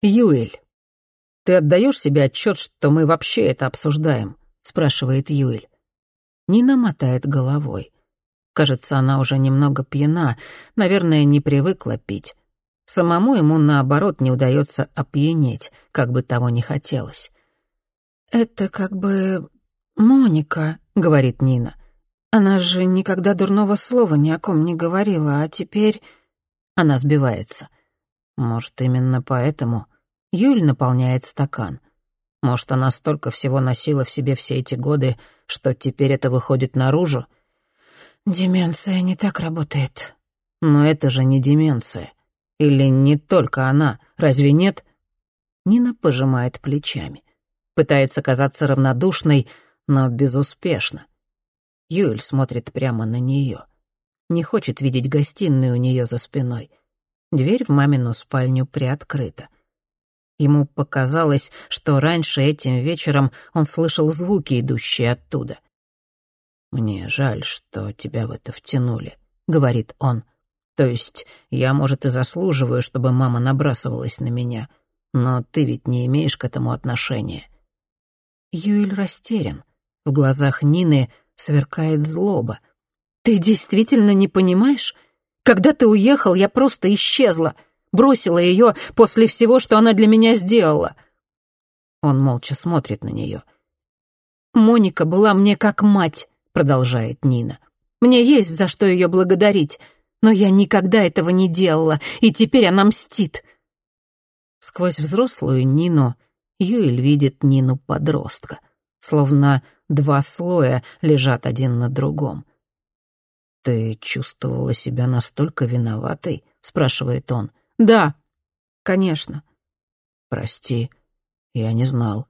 «Юэль, ты отдаешь себе отчет, что мы вообще это обсуждаем?» — спрашивает Юэль. Нина мотает головой. Кажется, она уже немного пьяна, наверное, не привыкла пить. Самому ему, наоборот, не удается опьянеть, как бы того ни хотелось. «Это как бы Моника», — говорит Нина. «Она же никогда дурного слова ни о ком не говорила, а теперь...» Она сбивается. Может, именно поэтому Юль наполняет стакан. Может, она столько всего носила в себе все эти годы, что теперь это выходит наружу? Деменция не так работает. Но это же не деменция. Или не только она, разве нет? Нина пожимает плечами. Пытается казаться равнодушной, но безуспешно. Юль смотрит прямо на нее. Не хочет видеть гостиную у нее за спиной. Дверь в мамину спальню приоткрыта. Ему показалось, что раньше этим вечером он слышал звуки, идущие оттуда. «Мне жаль, что тебя в это втянули», — говорит он. «То есть я, может, и заслуживаю, чтобы мама набрасывалась на меня, но ты ведь не имеешь к этому отношения». Юэль растерян. В глазах Нины сверкает злоба. «Ты действительно не понимаешь? Когда ты уехал, я просто исчезла бросила ее после всего, что она для меня сделала. Он молча смотрит на нее. «Моника была мне как мать», — продолжает Нина. «Мне есть за что ее благодарить, но я никогда этого не делала, и теперь она мстит». Сквозь взрослую Нину Юэль видит Нину-подростка, словно два слоя лежат один на другом. «Ты чувствовала себя настолько виноватой?» — спрашивает он. «Да, конечно». «Прости, я не знал».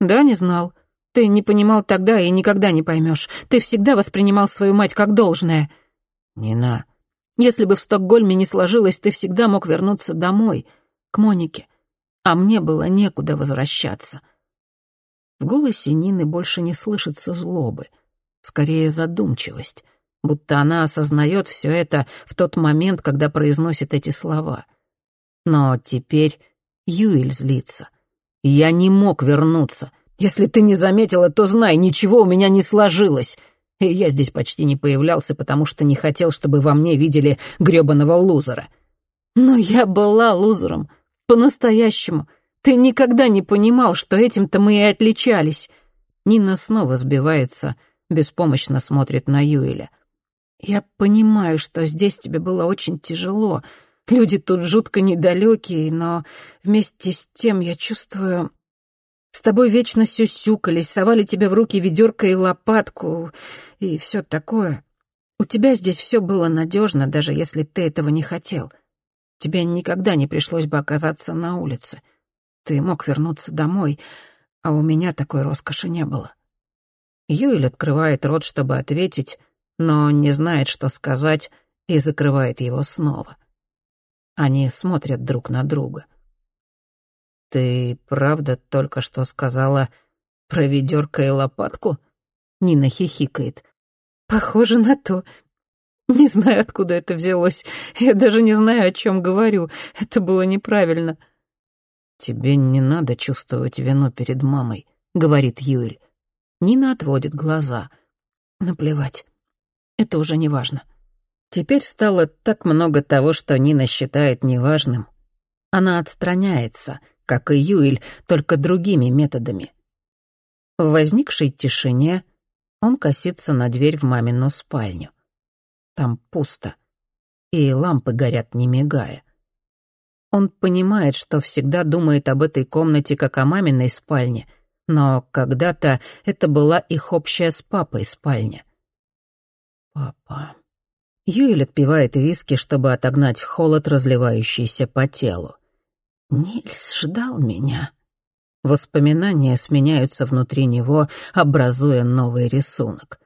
«Да, не знал. Ты не понимал тогда и никогда не поймешь. Ты всегда воспринимал свою мать как должное». «Нина». «Если бы в Стокгольме не сложилось, ты всегда мог вернуться домой, к Монике. А мне было некуда возвращаться». В голосе Нины больше не слышится злобы, скорее задумчивость, будто она осознает все это в тот момент, когда произносит эти слова — но теперь Юэль злится. Я не мог вернуться. Если ты не заметила, то знай, ничего у меня не сложилось. И я здесь почти не появлялся, потому что не хотел, чтобы во мне видели грёбаного лузера. Но я была лузером. По-настоящему. Ты никогда не понимал, что этим-то мы и отличались. Нина снова сбивается, беспомощно смотрит на Юэля. Я понимаю, что здесь тебе было очень тяжело, — Люди тут жутко недалекие, но вместе с тем я чувствую... С тобой вечно сюсюкались, совали тебе в руки ведерко и лопатку, и все такое. У тебя здесь все было надежно, даже если ты этого не хотел. Тебе никогда не пришлось бы оказаться на улице. Ты мог вернуться домой, а у меня такой роскоши не было. Юэль открывает рот, чтобы ответить, но не знает, что сказать, и закрывает его снова. — они смотрят друг на друга. «Ты правда только что сказала про ведерко и лопатку?» Нина хихикает. «Похоже на то. Не знаю, откуда это взялось. Я даже не знаю, о чем говорю. Это было неправильно». «Тебе не надо чувствовать вину перед мамой», — говорит Юэль. Нина отводит глаза. «Наплевать. Это уже не важно». Теперь стало так много того, что Нина считает неважным. Она отстраняется, как и Юэль, только другими методами. В возникшей тишине он косится на дверь в мамину спальню. Там пусто, и лампы горят, не мигая. Он понимает, что всегда думает об этой комнате как о маминой спальне, но когда-то это была их общая с папой спальня. «Папа», Юэль отпивает виски, чтобы отогнать холод, разливающийся по телу. «Нильс ждал меня». Воспоминания сменяются внутри него, образуя новый рисунок.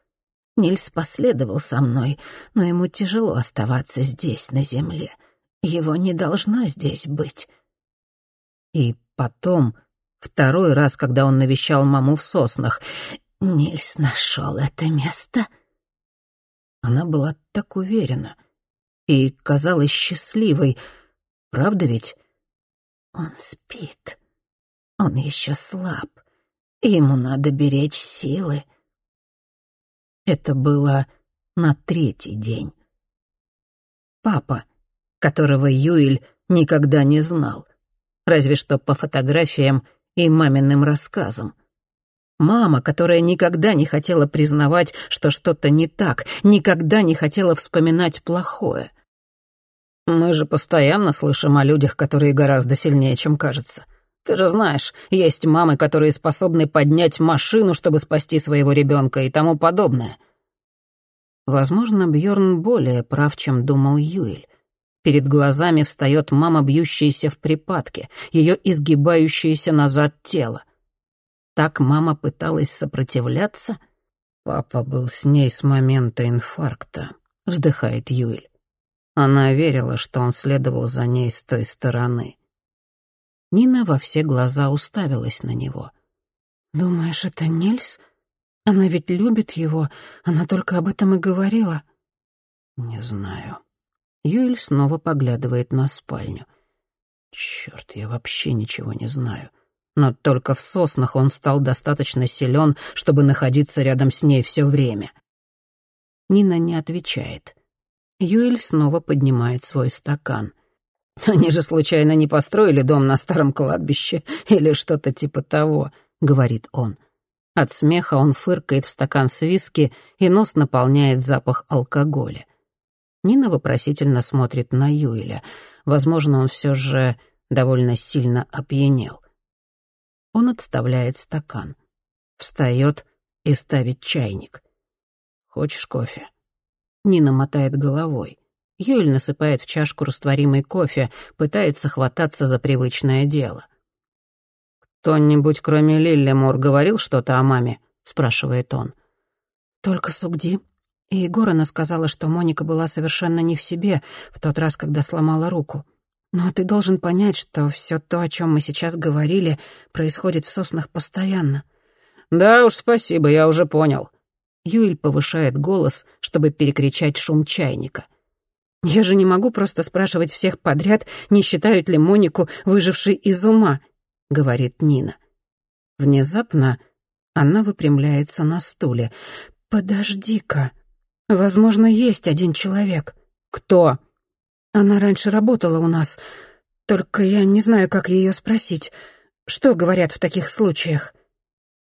Нильс последовал со мной, но ему тяжело оставаться здесь, на земле. Его не должно здесь быть. И потом, второй раз, когда он навещал маму в соснах, Нильс нашел это место — она была так уверена и казалась счастливой. Правда ведь? Он спит. Он еще слаб. Ему надо беречь силы. Это было на третий день. Папа, которого Юэль никогда не знал, разве что по фотографиям и маминым рассказам. Мама, которая никогда не хотела признавать, что что-то не так, никогда не хотела вспоминать плохое. Мы же постоянно слышим о людях, которые гораздо сильнее, чем кажется. Ты же знаешь, есть мамы, которые способны поднять машину, чтобы спасти своего ребенка и тому подобное. Возможно, Бьорн более прав, чем думал Юэль. Перед глазами встает мама, бьющаяся в припадке, ее изгибающееся назад тело. Так мама пыталась сопротивляться? Папа был с ней с момента инфаркта, вздыхает Юэль. Она верила, что он следовал за ней с той стороны. Нина во все глаза уставилась на него. «Думаешь, это Нильс? Она ведь любит его, она только об этом и говорила». «Не знаю». Юэль снова поглядывает на спальню. «Чёрт, я вообще ничего не знаю. Но только в соснах он стал достаточно силен, чтобы находиться рядом с ней все время». Нина не отвечает. Юэль снова поднимает свой стакан. «Они же случайно не построили дом на старом кладбище или что-то типа того», — говорит он. От смеха он фыркает в стакан с виски, и нос наполняет запах алкоголя. Нина вопросительно смотрит на Юэля. Возможно, он все же довольно сильно опьянел. Он отставляет стакан, встает и ставит чайник. «Хочешь кофе?» Нина мотает головой. Юль насыпает в чашку растворимый кофе, пытается хвататься за привычное дело. «Кто-нибудь, кроме Лилли Мур, говорил что-то о маме?» — спрашивает он. «Только Сугди. И Егорана сказала, что Моника была совершенно не в себе в тот раз, когда сломала руку. Но ты должен понять, что все то, о чем мы сейчас говорили, происходит в соснах постоянно». «Да уж, спасибо, я уже понял», Юэль повышает голос, чтобы перекричать шум чайника. «Я же не могу просто спрашивать всех подряд, не считают ли Монику выжившей из ума», — говорит Нина. Внезапно она выпрямляется на стуле. «Подожди-ка. Возможно, есть один человек». «Кто?» «Она раньше работала у нас, только я не знаю, как ее спросить. Что говорят в таких случаях?»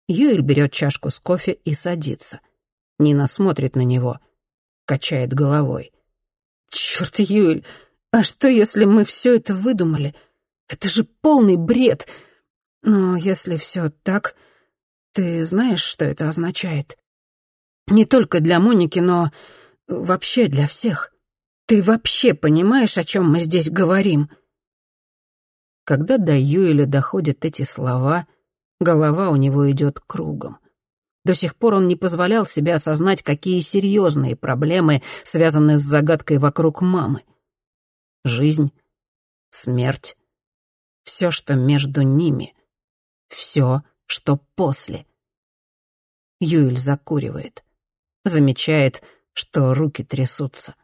Юэль берет чашку с кофе и садится. Нина смотрит на него, качает головой. «Чёрт, Юль, а что, если мы все это выдумали? Это же полный бред. Но если все так, ты знаешь, что это означает? Не только для Моники, но вообще для всех. Ты вообще понимаешь, о чем мы здесь говорим?» Когда до Юэля доходят эти слова, голова у него идет кругом. До сих пор он не позволял себе осознать, какие серьезные проблемы связаны с загадкой вокруг мамы. Жизнь, смерть, все, что между ними, все, что после. Юэль закуривает, замечает, что руки трясутся.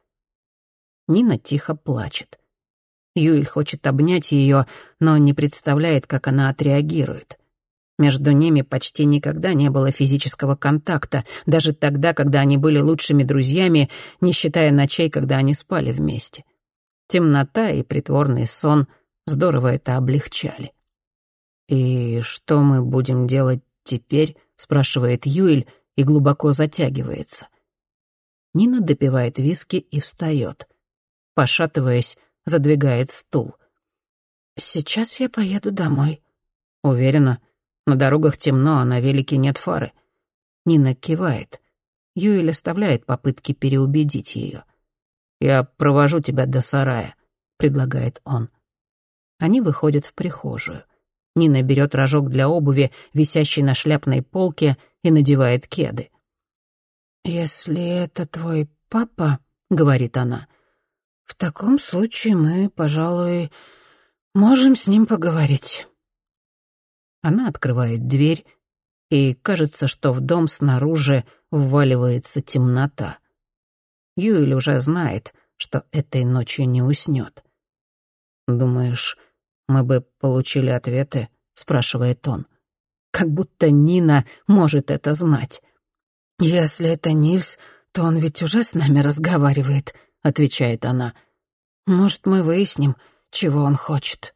Нина тихо плачет. Юэль хочет обнять ее, но не представляет, как она отреагирует — между ними почти никогда не было физического контакта, даже тогда, когда они были лучшими друзьями, не считая ночей, когда они спали вместе. Темнота и притворный сон здорово это облегчали. «И что мы будем делать теперь?» — спрашивает Юэль и глубоко затягивается. Нина допивает виски и встает. Пошатываясь, задвигает стул. «Сейчас я поеду домой». «Уверена?» На дорогах темно, а на велике нет фары. Нина кивает. Юэль оставляет попытки переубедить ее. «Я провожу тебя до сарая», — предлагает он. Они выходят в прихожую. Нина берет рожок для обуви, висящий на шляпной полке, и надевает кеды. «Если это твой папа», — говорит она, — «в таком случае мы, пожалуй, можем с ним поговорить». Она открывает дверь, и кажется, что в дом снаружи вваливается темнота. Юэль уже знает, что этой ночью не уснет. «Думаешь, мы бы получили ответы?» — спрашивает он. Как будто Нина может это знать. «Если это Нильс, то он ведь уже с нами разговаривает», — отвечает она. «Может, мы выясним, чего он хочет».